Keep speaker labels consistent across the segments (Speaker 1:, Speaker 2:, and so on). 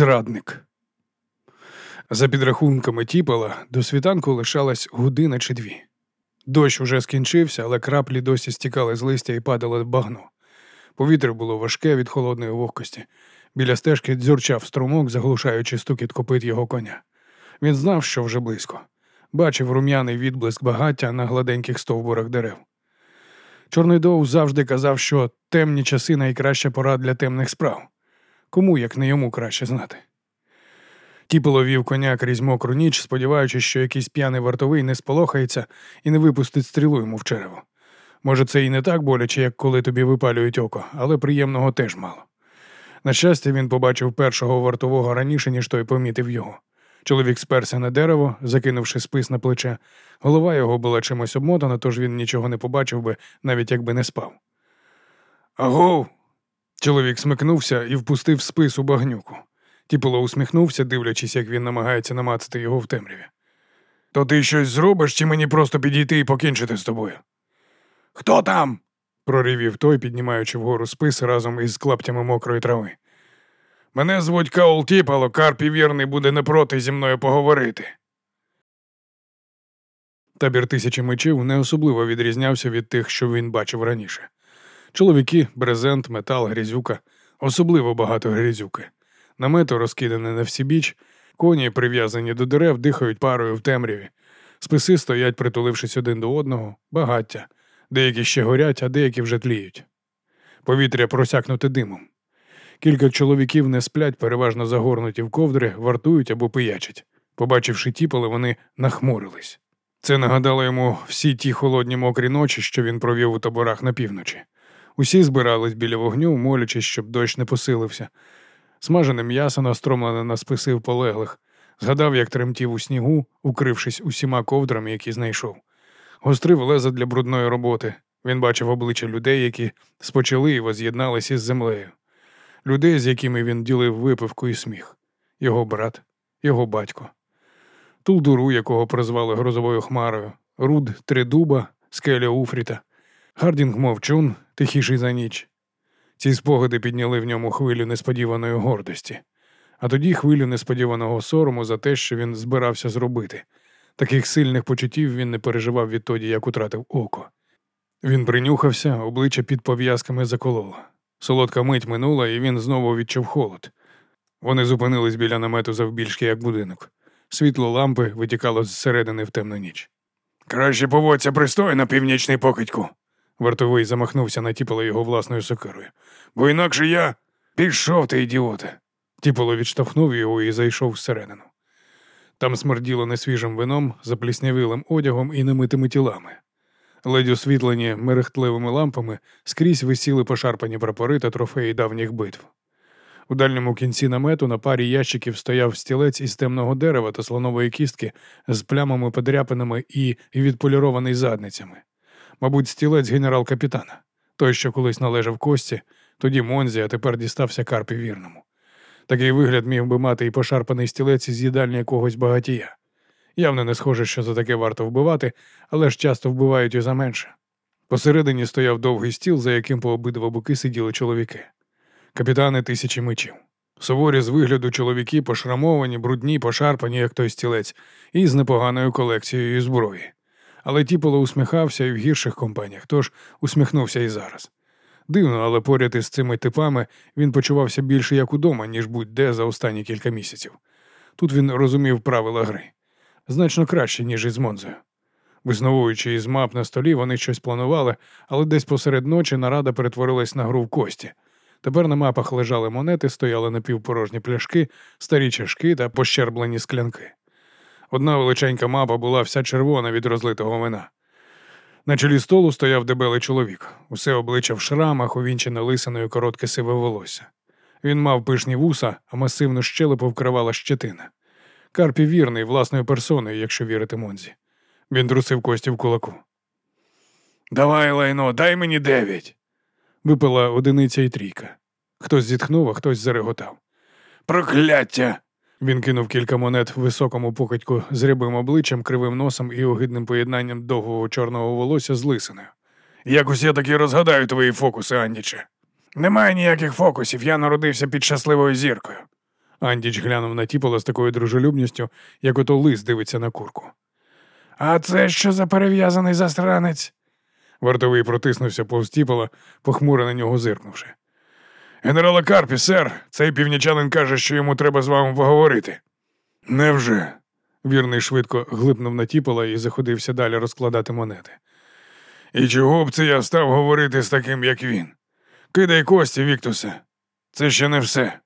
Speaker 1: Зрадник. За підрахунками тіпала, до світанку лишалась година чи дві. Дощ уже скінчився, але краплі досі стікали з листя і падали в багно. Повітря було важке від холодної вогкості. Біля стежки дзюрчав струмок, заглушаючи стукіт копит його коня. Він знав, що вже близько. Бачив рум'яний відблиск багаття на гладеньких стовбурах дерев. Чорний Доу завжди казав, що темні часи найкраща пора для темних справ. Кому, як не йому, краще знати. Тіпило вів коня крізь мокру ніч, сподіваючись, що якийсь п'яний вартовий не сполохається і не випустить стрілу йому в черево. Може, це і не так боляче, як коли тобі випалюють око, але приємного теж мало. На щастя, він побачив першого вартового раніше, ніж той помітив його. Чоловік сперся на дерево, закинувши спис на плече. Голова його була чимось обмотана, тож він нічого не побачив би, навіть якби не спав. Агов. Чоловік смикнувся і впустив спис у багнюку. Тіпило усміхнувся, дивлячись, як він намагається намацати його в темряві. То ти щось зробиш, чи мені просто підійти і покінчити з тобою? Хто там? проривів той, піднімаючи вгору спис разом із клаптями мокрої трави. Мене звуть Каул Тіпало, Карпі вірний буде не проти зі мною поговорити. Табір тисячі мечів не особливо відрізнявся від тих, що він бачив раніше. Чоловіки, брезент, метал, грізюка, особливо багато грізюки. Намету розкидане на всі біч, коні, прив'язані до дерев, дихають парою в темряві. Списи стоять, притулившись один до одного, багаття. Деякі ще горять, а деякі вже тліють. Повітря просякнуте димом. Кілька чоловіків не сплять, переважно загорнуті в ковдри, вартують або пиячать. Побачивши тіполи, вони нахмурились. Це нагадало йому всі ті холодні мокрі ночі, що він провів у таборах на півночі. Усі збирались біля вогню, молячись, щоб дощ не посилився. Смажене м'ясо настромлене на списи в полеглих, згадав, як тремтів у снігу, укрившись усіма ковдрами, які знайшов. Гострив леза для брудної роботи. Він бачив обличчя людей, які спочали і воз'єдналися із землею, людей, з якими він ділив випивку і сміх, його брат, його батько. Тулдуру, якого призвали грозовою хмарою, руд Тридуба, скеля Уфріта, Гардінг Мовчун, тихіший за ніч. Ці спогади підняли в ньому хвилю несподіваної гордості, а тоді хвилю несподіваного сорому за те, що він збирався зробити. Таких сильних почуттів він не переживав відтоді, як утратив око. Він принюхався, обличчя під пов'язками закололо. Солодка мить минула, і він знову відчув холод. Вони зупинились біля намету завбільшки, як будинок. Світло лампи витікало зсередини в темну ніч. Краще поводься пристойно, північний покидьку. Вартовий замахнувся на тіпало його власною сокирою. Бо інакше я пішов ти, ідіоте. Тіполо відштовхнув його і зайшов всередину. Там смерділо несвіжим вином, запліснявилим одягом і немитими тілами. Ледь освітлені мерехтливими лампами скрізь висіли пошарпані прапори та трофеї давніх битв. У дальньому кінці намету на парі ящиків стояв стілець із темного дерева та слонової кістки з плямами подряпинами і відполірований задницями. Мабуть, стілець генерал-капітана, той, що колись належав кості, тоді Монзі, а тепер дістався Карпі вірному. Такий вигляд міг би мати і пошарпаний стілець із їдальні якогось багатія. Явно не схоже, що за таке варто вбивати, але ж часто вбивають і за менше. Посередині стояв довгий стіл, за яким по обидва боки сиділи чоловіки. Капітани тисячі мечів. Суворі з вигляду чоловіки пошрамовані, брудні, пошарпані, як той стілець, і з непоганою колекцією зброї. Але Тіполо усміхався і в гірших компаніях, тож усміхнувся і зараз. Дивно, але поряд із цими типами він почувався більше як удома, ніж будь-де за останні кілька місяців. Тут він розумів правила гри значно краще, ніж із Монзою. Висновуючи із мап на столі, вони щось планували, але десь посеред ночі нарада перетворилась на гру в кості. Тепер на мапах лежали монети, стояли напівпорожні пляшки, старі чашки та пощерблені склянки. Одна величенька мапа була вся червона від розлитого вина. На чолі столу стояв дебелий чоловік, усе обличчя в шрамах, увінчене лисиною коротке сиве волосся. Він мав пишні вуса, а масивну щелепу вкривала щетина. Карпі вірний власною персоною, якщо вірити Монзі. Він трусив кості в кулаку. Давай, лайно, дай мені дев'ять. Випила одиниця і трійка. Хтось зітхнув, а хтось зареготав. Прокляття! Він кинув кілька монет високому покидьку з рябим обличчям, кривим носом і огидним поєднанням довгого чорного волосся з лисиною. Якось я таки розгадаю твої фокуси, Андіче. Немає ніяких фокусів, я народився під щасливою зіркою. Андіч глянув на тіпола з такою дружелюбністю, як ото лис дивиться на курку.
Speaker 2: А це що за перев'язаний застранець?
Speaker 1: Вартовий протиснувся повз тіпола, похмуро на нього зиркнувши. Генерала Карпі, сер, цей північанин каже, що йому треба з вами поговорити. Невже? Вірний швидко глипнув на тіпола і заходився далі розкладати монети. І чого б це я став говорити з таким, як він? Кидай кості, Віктусе. Це ще не все.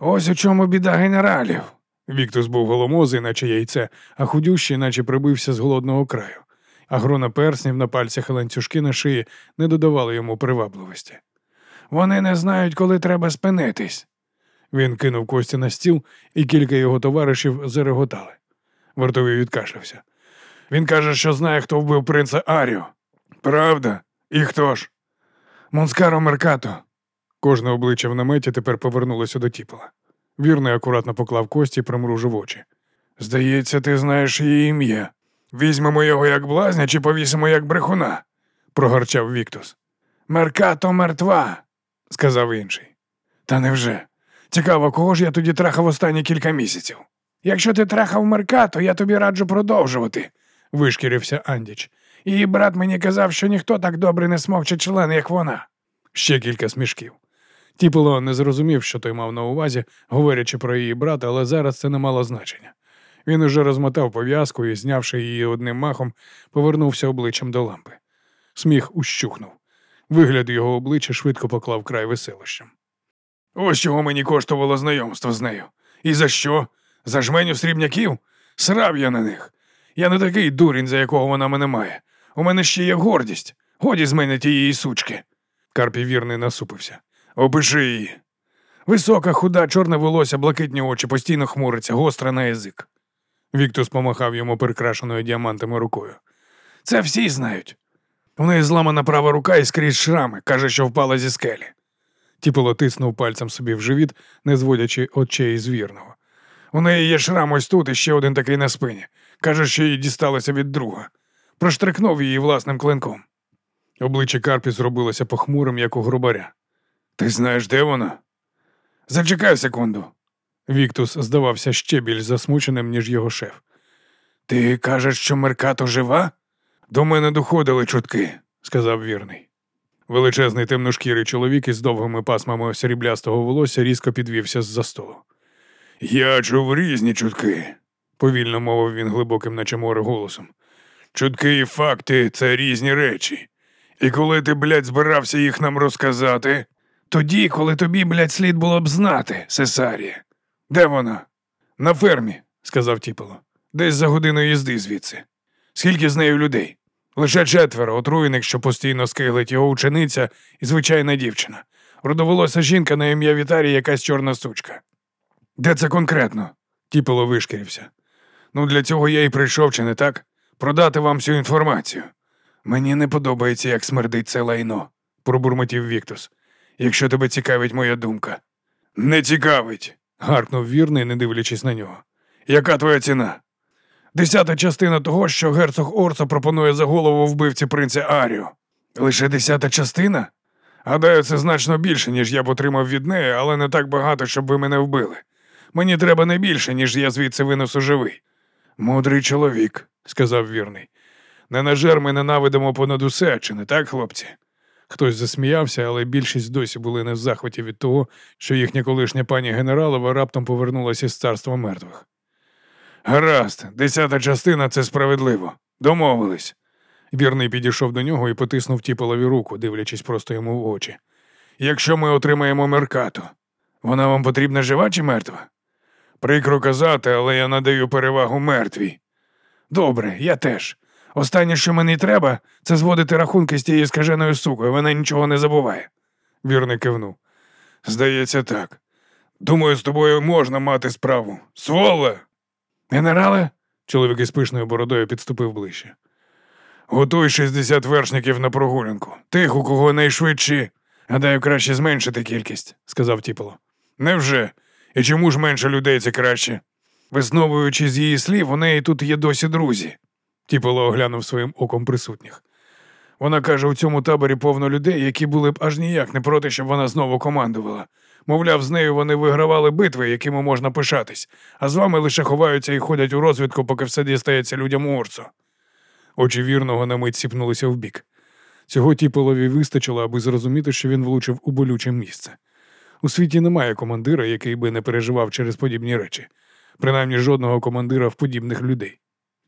Speaker 2: Ось у чому біда генералів.
Speaker 1: Віктус був голомозий, наче яйце, а худющий, наче прибився з голодного краю, а грона перснів на пальцях і ланцюжки на шиї не додавали йому привабливості.
Speaker 2: Вони не знають, коли треба спинитись.
Speaker 1: Він кинув кості на стіл, і кілька його товаришів зареготали. Вартовий відкашлявся. Він каже, що знає, хто вбив принца Аріо. Правда? І хто ж?
Speaker 2: Монскаро Меркато.
Speaker 1: Кожне обличчя в наметі тепер повернулося до тіпола. Вірний акуратно поклав кості і примружив очі.
Speaker 2: Здається, ти знаєш її ім'я. Візьмемо його як блазня чи повісимо як брехуна,
Speaker 1: прогарчав Віктус.
Speaker 2: Меркато мертва,
Speaker 1: сказав інший.
Speaker 2: Та невже? Цікаво, кого ж я тоді трахав останні кілька місяців. Якщо ти трахав Меркато, я тобі раджу продовжувати,
Speaker 1: вишкірився Андіч.
Speaker 2: Її брат мені казав, що ніхто так добре не смовче член, як вона.
Speaker 1: Ще кілька смішків. Тіполо не зрозумів, що той мав на увазі, говорячи про її брата, але зараз це не мало значення. Він уже розмотав пов'язку і, знявши її одним махом, повернувся обличчям до лампи. Сміх ущухнув. Вигляд його обличчя швидко поклав край веселощам.
Speaker 2: Ось чого мені коштувало знайомство з нею. І за що? За жменю срібняків? Срав я на них. Я не такий дурень, за якого вона мене має. У мене ще є гордість. Годі з мене тієї сучки.
Speaker 1: Карпій вірний насупився.
Speaker 2: Опиши її. Висока, худа, чорне волосся, блакитні очі, постійно хмуриться, гостра на язик.
Speaker 1: Віктус помахав йому прикрашеною діамантами рукою.
Speaker 2: Це всі знають. У неї зламана права рука і скрізь шрами, каже, що впала зі скелі.
Speaker 1: Тіполо тиснув пальцем собі в живіт, не зводячи очей з вірного.
Speaker 2: У неї є шрам ось тут і ще один такий на спині. Каже, що їй дісталося від друга. Проштрикнув її власним клинком.
Speaker 1: Обличчя Карпі зробилося похмурим, як у грубаря.
Speaker 2: Ти знаєш, де вона? Зачекай секунду.
Speaker 1: Віктус здавався ще більш засмученим, ніж його шеф.
Speaker 2: Ти кажеш, що Меркато жива? До мене доходили чутки, сказав вірний.
Speaker 1: Величезний темношкірий чоловік із довгими пасмами сріблястого волосся різко підвівся з-за столу.
Speaker 2: Я чув різні чутки,
Speaker 1: повільно мовив він глибоким, наче море голосом.
Speaker 2: Чутки і факти це різні речі. І коли ти, блядь, збирався їх нам розказати, тоді, коли тобі, блядь, слід було б знати, Сесарія. Де вона?
Speaker 1: На фермі, сказав Тіполо.
Speaker 2: Десь за годину їзди звідси. Скільки з нею людей? Лише четверо, отруєник, що постійно скиглить його учениця і звичайна дівчина. Родоволоса жінка на ім'я Вітарі якась чорна сучка. Де це конкретно?
Speaker 1: Тіпело вишкірився.
Speaker 2: Ну, для цього я і прийшов, чи не так? Продати вам всю інформацію. Мені не подобається, як смердить це лайно, пробурмотів Віктус. Якщо тебе цікавить моя думка. Не цікавить, гаркнув вірний, не дивлячись на нього. Яка твоя ціна? Десята частина того, що герцог Орсо пропонує за голову вбивці принця Аріо. Лише десята частина? Гадаю, це значно більше, ніж я б отримав від неї, але не так багато, щоб ви мене вбили. Мені треба не більше, ніж я звідси винесу живий. Мудрий чоловік, сказав вірний. Не на жер ми ненавидимо понад усе, чи не так, хлопці?
Speaker 1: Хтось засміявся, але більшість досі були не в захваті від того, що їхня колишня пані генералова раптом повернулася з царства мертвих.
Speaker 2: Гаразд, десята частина це справедливо. Домовились.
Speaker 1: Вірний підійшов до нього і потиснув тіполові руку, дивлячись просто йому в очі.
Speaker 2: Якщо ми отримаємо Меркату, вона вам потрібна жива чи мертва? Прикро казати, але я надаю перевагу мертвій. Добре, я теж. Останнє, що мені треба, це зводити рахунки з тією скаженою сукою, вона нічого не забуває.
Speaker 1: Вірний кивнув.
Speaker 2: Здається, так. Думаю, з тобою можна мати справу. Своле! Генерале,
Speaker 1: чоловік із пишною бородою підступив ближче.
Speaker 2: Готуй 60 вершників на прогулянку. Тих, у кого найшвидші. Гадаю, краще зменшити кількість, сказав Тіполо. Невже? І чому ж менше людей це краще? Висновуючи з її слів, у неї тут є досі друзі.
Speaker 1: Тіполо оглянув своїм оком присутніх.
Speaker 2: Вона каже, у цьому таборі повно людей, які були б аж ніяк не проти, щоб вона знову командувала. Мовляв, з нею вони вигравали битви, якими можна пишатись, а з вами лише ховаються і ходять у розвідку, поки все дістається людям Орцу.
Speaker 1: Очі вірного на мить сіпнулися вбік. Цього тіполові вистачило, аби зрозуміти, що він влучив у болюче місце. У світі немає командира, який би не переживав через подібні речі, принаймні жодного командира в подібних людей.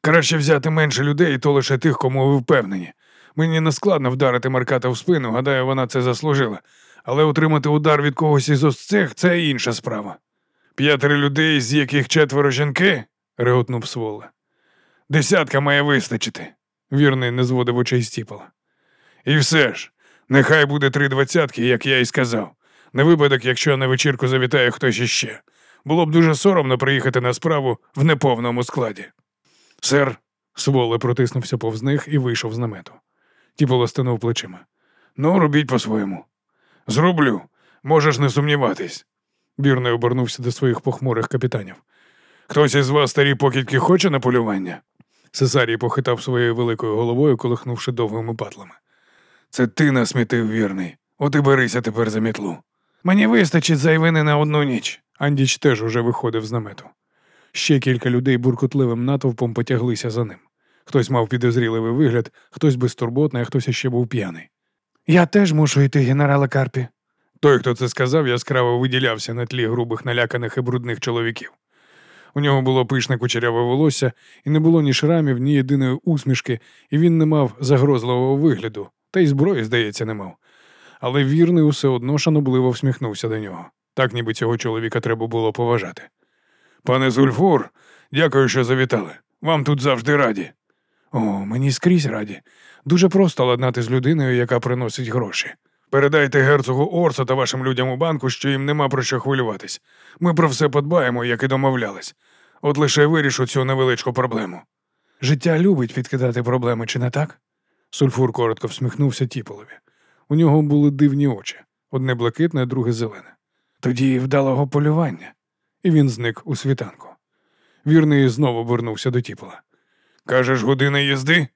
Speaker 2: Краще взяти менше людей, і то лише тих, кому ви впевнені. Мені не складно вдарити Марката в спину, гадаю, вона це заслужила. Але отримати удар від когось із ось цих це інша справа. П'ятеро людей, з яких четверо жінки, реготнув Своле. Десятка має вистачити.
Speaker 1: Вірний не зводив очей з тіпола.
Speaker 2: І все ж, нехай буде три двадцятки, як я й сказав. На випадок, якщо на вечірку завітає хтось іще. Було б дуже соромно приїхати на справу в неповному складі. Сер,
Speaker 1: Своле протиснувся повз них і вийшов з намету. Тіполо стинув плечима.
Speaker 2: ну робіть по-своєму. Зроблю, можеш не сумніватись.
Speaker 1: Бірний обернувся до своїх похмурих капітанів.
Speaker 2: Хтось із вас старі покидьки хоче на полювання?
Speaker 1: Цесарій похитав своєю великою головою, колихнувши довгими патлами.
Speaker 2: Це ти насмітив вірний. От і берися тепер за мітлу. Мені вистачить зайвини на одну ніч.
Speaker 1: Андіч теж уже виходив з намету. Ще кілька людей буркутливим натовпом потяглися за ним. Хтось мав підозріливий вигляд, хтось безтурботний, а хтось ще був п'яний.
Speaker 2: Я теж мушу йти, генерале Карпі.
Speaker 1: Той, хто це сказав, яскраво виділявся на тлі грубих наляканих і брудних чоловіків. У нього було пишне кучеряве волосся, і не було ні шрамів, ні єдиної усмішки, і він не мав загрозливого вигляду, та й зброї, здається, не мав. Але вірний усе одно шанобливо всміхнувся до нього. Так ніби цього чоловіка треба було поважати.
Speaker 2: Пане Зульфур, дякую, що завітали. Вам тут завжди раді.
Speaker 1: О, мені скрізь раді. Дуже просто ладнати з людиною, яка приносить гроші.
Speaker 2: Передайте герцогу Орса та вашим людям у банку, що їм нема про що хвилюватись. Ми про все подбаємо, як і домовлялись. От лише вирішу цю невеличку проблему.
Speaker 1: Життя любить підкидати проблеми, чи не так? Сульфур коротко всміхнувся Тіполові. У нього були дивні очі одне блакитне, друге зелене. Тоді вдалого полювання. І він зник у світанку. Вірний знову вернувся до Тіпола.
Speaker 2: Кажеш, година їзди?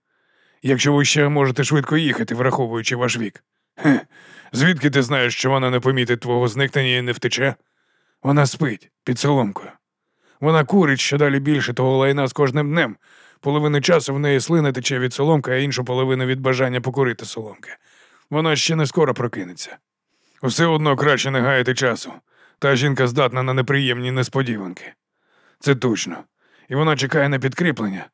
Speaker 2: Якщо ви ще можете швидко їхати, враховуючи ваш вік. Хе, звідки ти знаєш, що вона не помітить твого зникнення і не втече? Вона спить під соломкою. Вона курить що далі більше того лайна з кожним днем. Половину часу в неї слина тече від соломки, а іншу половину від бажання покурити соломки. Вона ще не скоро прокинеться. Усе одно краще не гаяти часу. Та жінка здатна на неприємні несподіванки. Це точно. І вона чекає на підкріплення.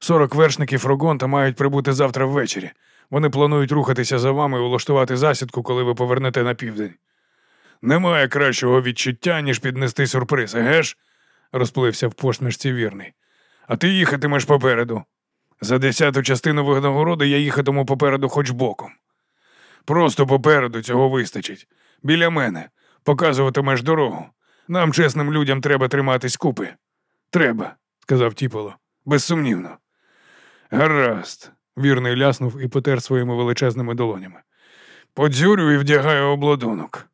Speaker 2: Сорок вершників Рогонта мають прибути завтра ввечері. Вони планують рухатися за вами і улаштувати засідку, коли ви повернете на південь. Немає кращого відчуття, ніж піднести сюрприз, еге ж? розплився в посмішці вірний. А ти їхатимеш попереду. За десяту частину винагороди я їхатиму попереду хоч боком. Просто попереду цього вистачить. Біля мене. Показуватимеш дорогу. Нам, чесним людям, треба триматись купи. Треба, сказав Тіполо. Безсумнівно. Гаразд. Вірний ляснув і потер своїми величезними долонями. Подзюрю і вдягаю обладунок.